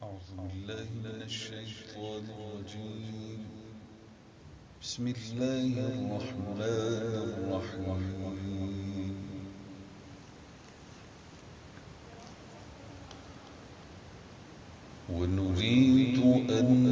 أعوذ بالله من الشيطان الرجيم. بسم الله الرحمن الرحيم. ونريد أن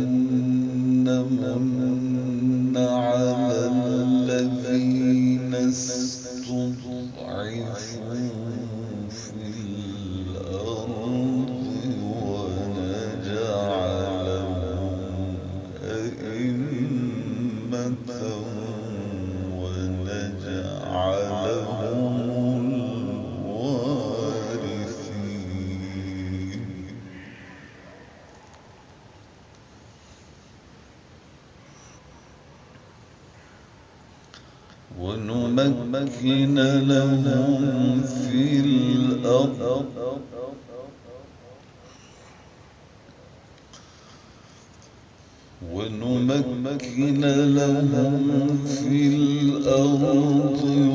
ونمكن لهم في الأرض. ونمكن لهم في الأرض.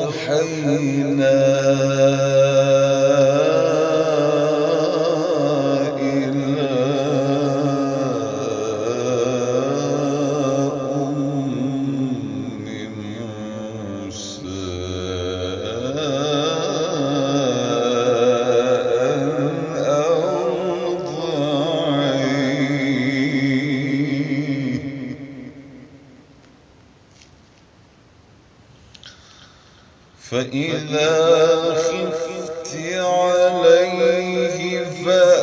وأوحينا فإذا خفت عليه فأ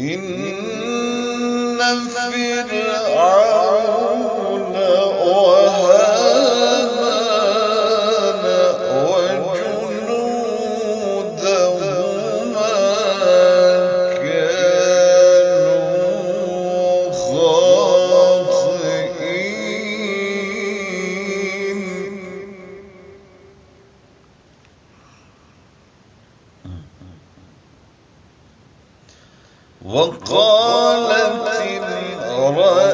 إن في Allah.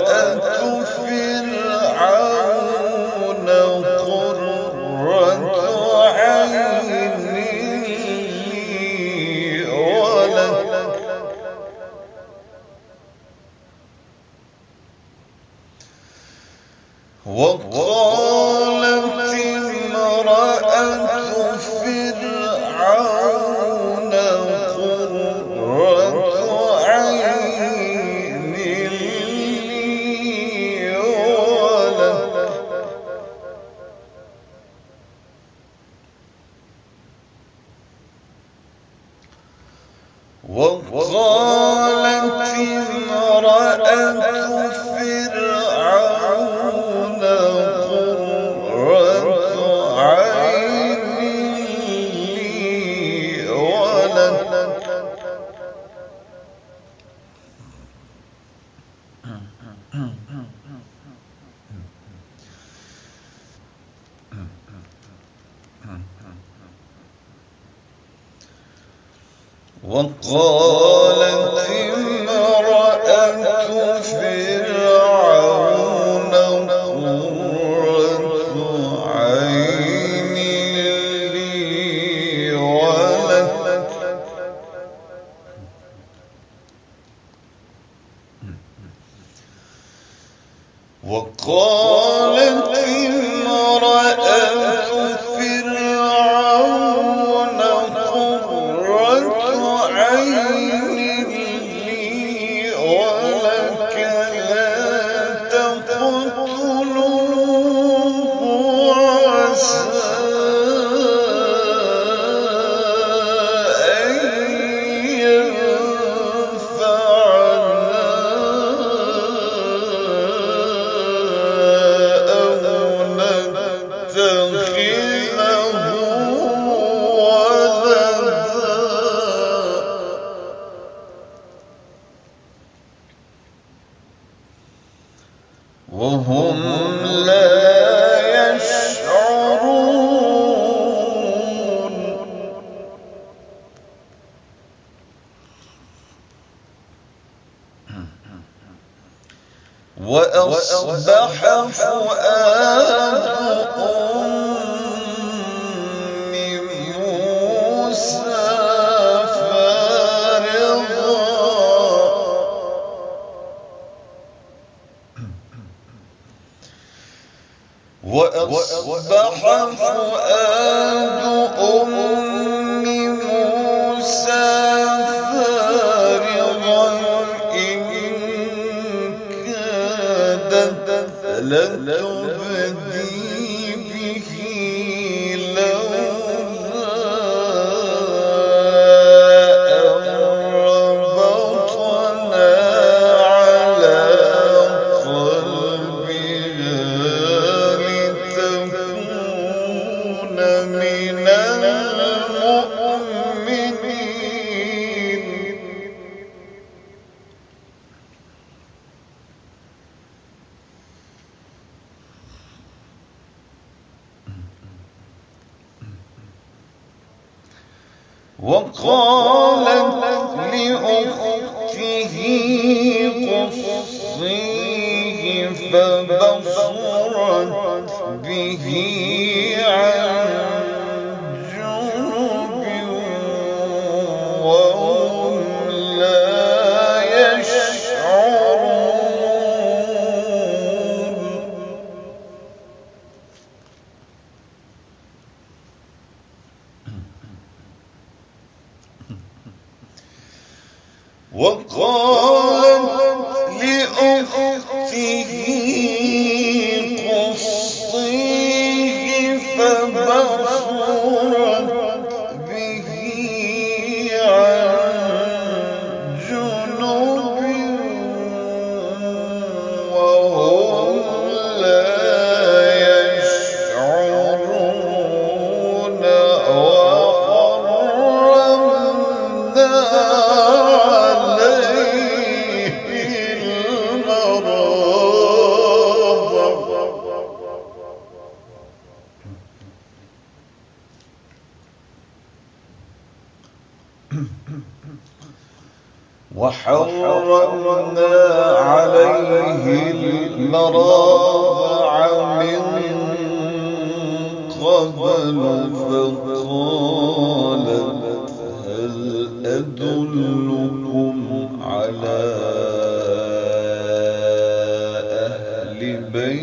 أنت وقالت وهم لا يشعرون. وأصبح فؤاد وأصبح فؤاد أم موسى فارغا إن كادت. لتبقى وقالت لأخته قصي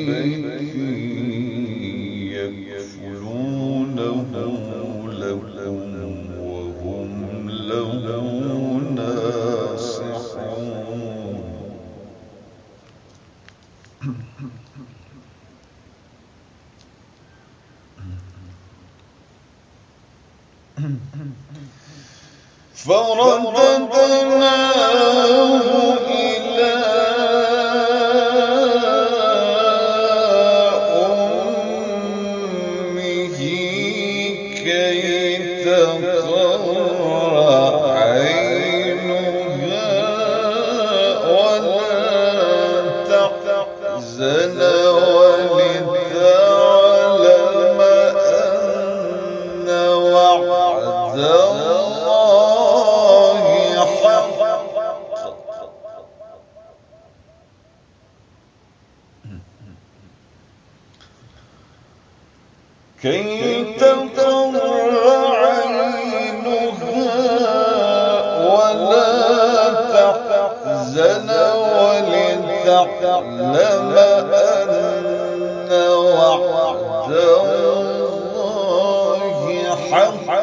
Amém. كي تقر ليعلم أن وعد الله حق.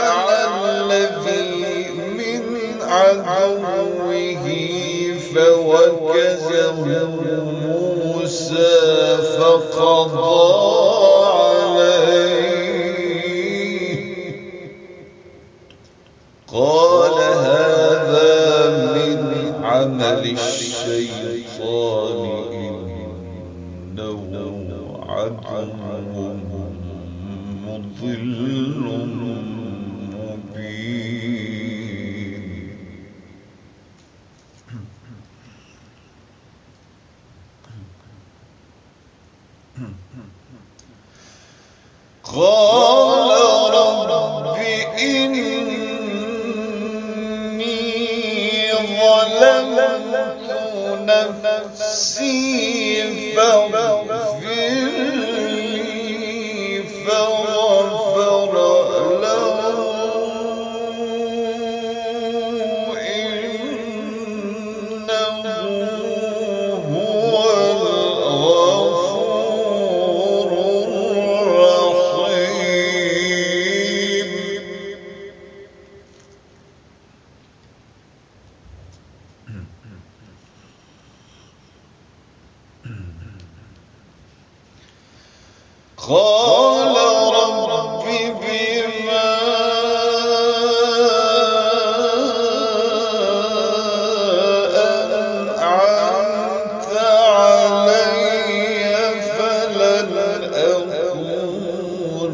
Rome.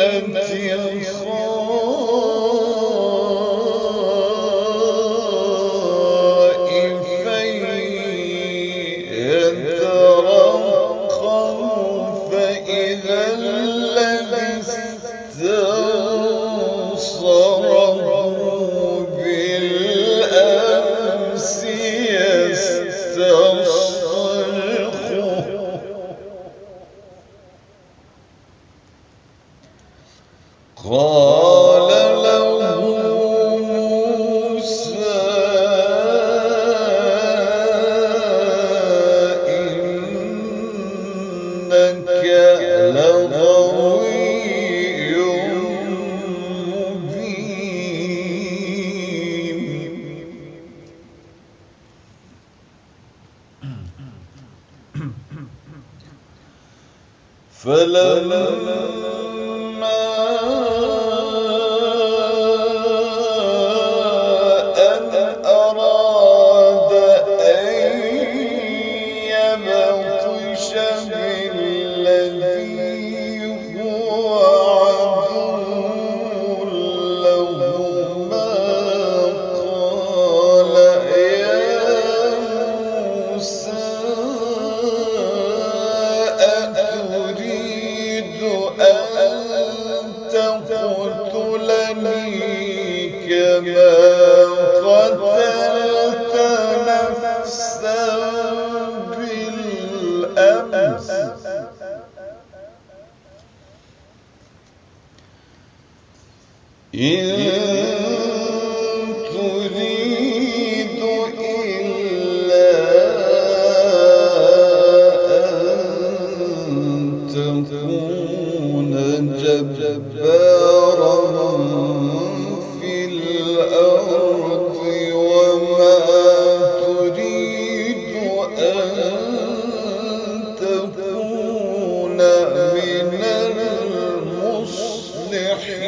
المدينة love, love.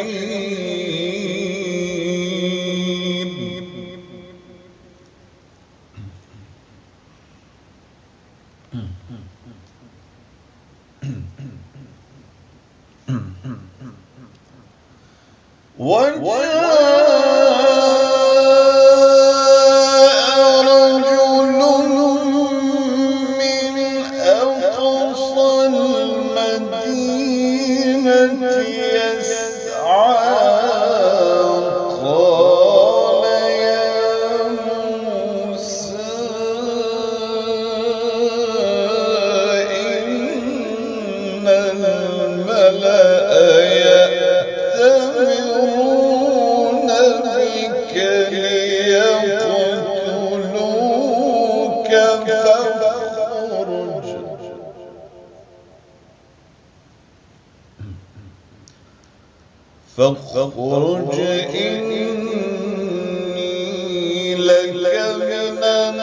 إن فاخرج إني لك من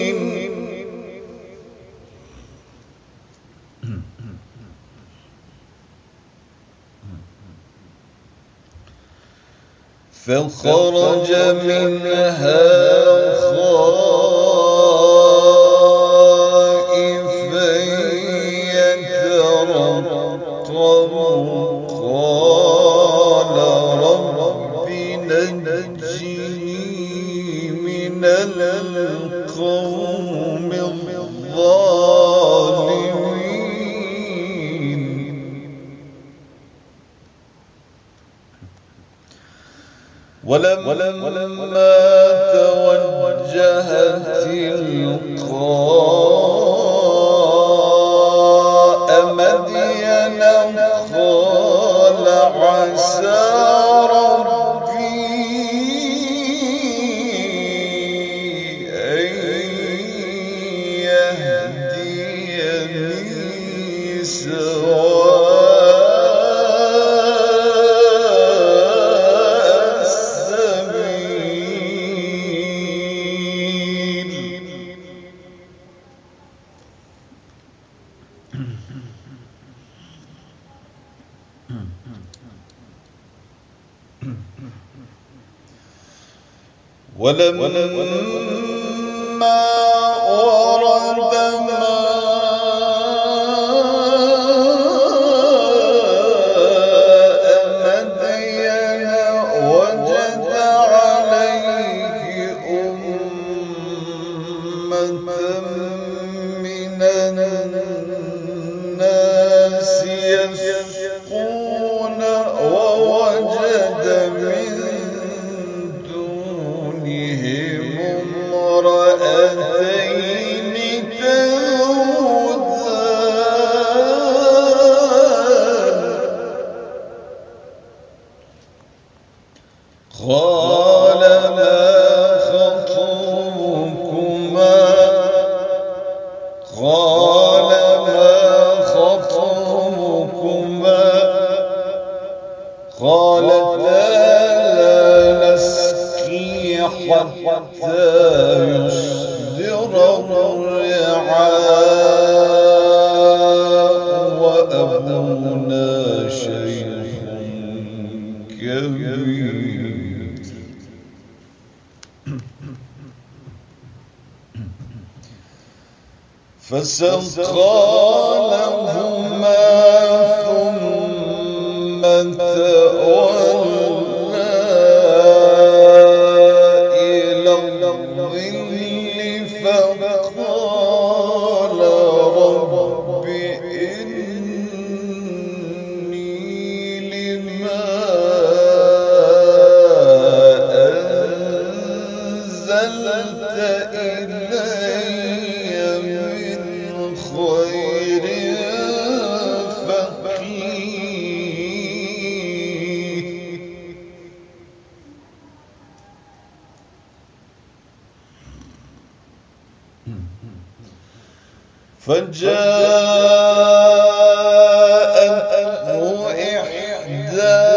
الناصحين فخرج منها ولما قالتا لا نسقي حتى يصدر الرعاء وأبونا شيخ كبير فسقى لهما فجاءته إحداهما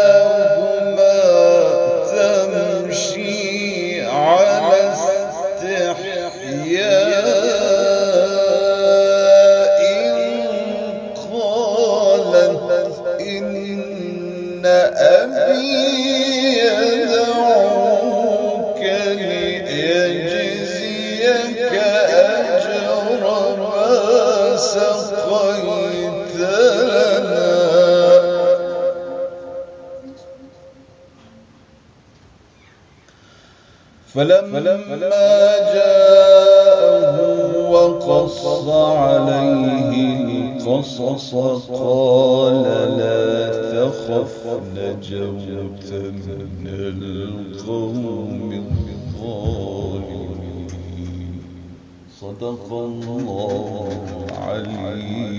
تمشي على استحياء. قالت إن أبي سقيت لنا فلما جاءه وقص عليه القصص قال لا تخف نجوت من القوم الظالمين. صدق الله. العلي العظيم